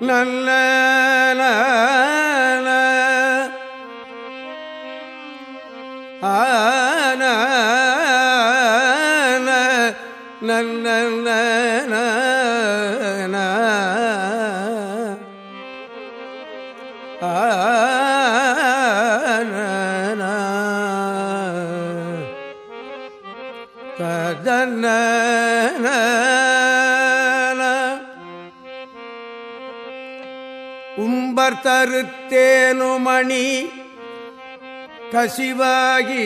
நல்ல ஆன நல்ல உம்பர் தருத்தேனுமணி கசிவாகி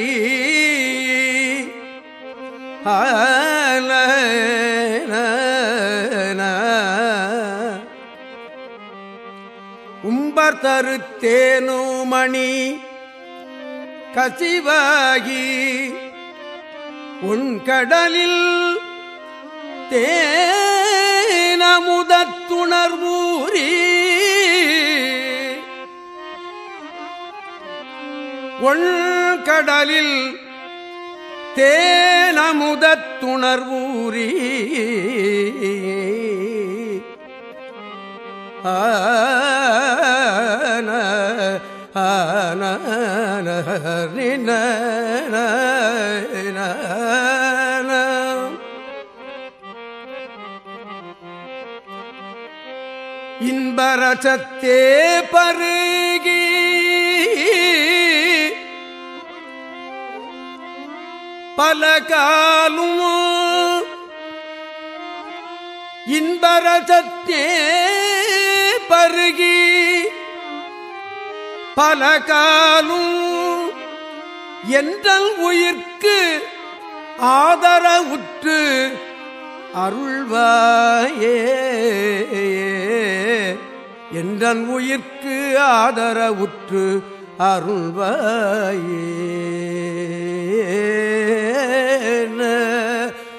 ஆல உம்பர் தருத்தேனுமணி கசிவாகி உன் கடலில் தே ஒள் கடலில் தேனமுதத்துணர்வூரி ஆன ஆன இன்பரசத்தே பருகி பல காலும் இன்பரசத்தே பருகி பல காலும் என்றல் உயிர்க்கு ஆதர உற்று அருள்வாயே. என்றன் உயிர்க்கு ஆதர உற்று அருள்வாயே.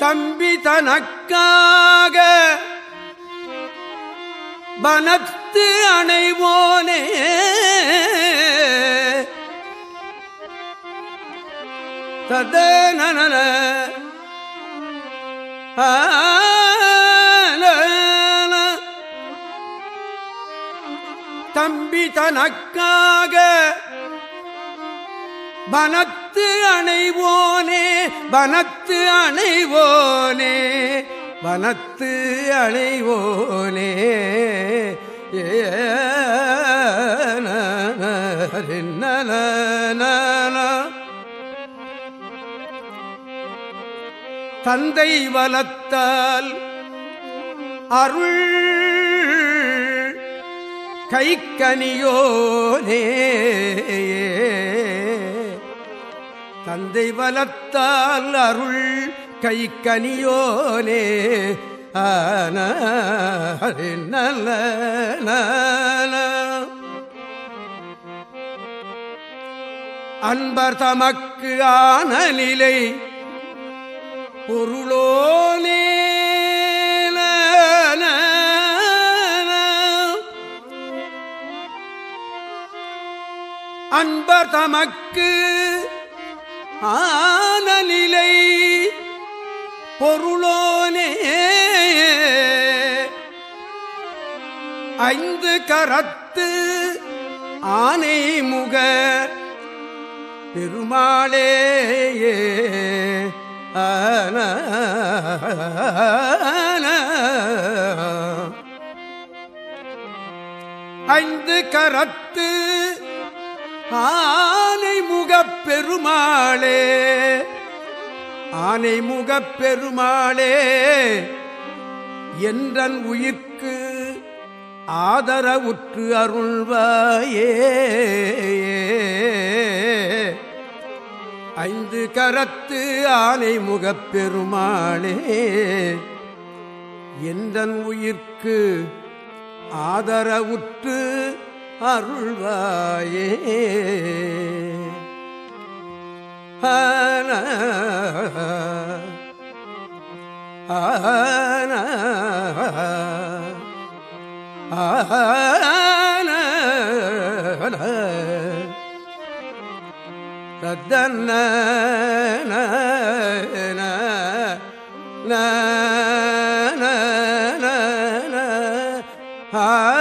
தம்பி தனக்காக பனத்து அணைவோனே. ததனன தம்பி தனக்காக வனத்து அணைவோனே வனத்து அணைவோனே வனத்து அணைவோனே. ஏ தந்தை வலத்தால் அருள் கைக்கனியோனே. தந்தை வலத்தால் அருள் கைக்கனியோனே ஆன நல்ல அன்பர் தமக்கு ஆன நிலை பொருளோனே. அன்பர் தமக்கு ஆன நிலை பொருளோனே. ஐந்து கரத்து ஆனை முக பெருமாளே ஆன ஐந்து கரத்து ஆ ஆனை முகப் பெருமாளே என்றன் உயிர்க்கு ஆதரவுற்று அருள்வாயே. ஐந்து கரத்து ஆனை முகப்பெருமாளே என்றன் உயிர்க்கு ஆதரவுற்று அருள்வாயே. ஆன ஆன ஆன ஆ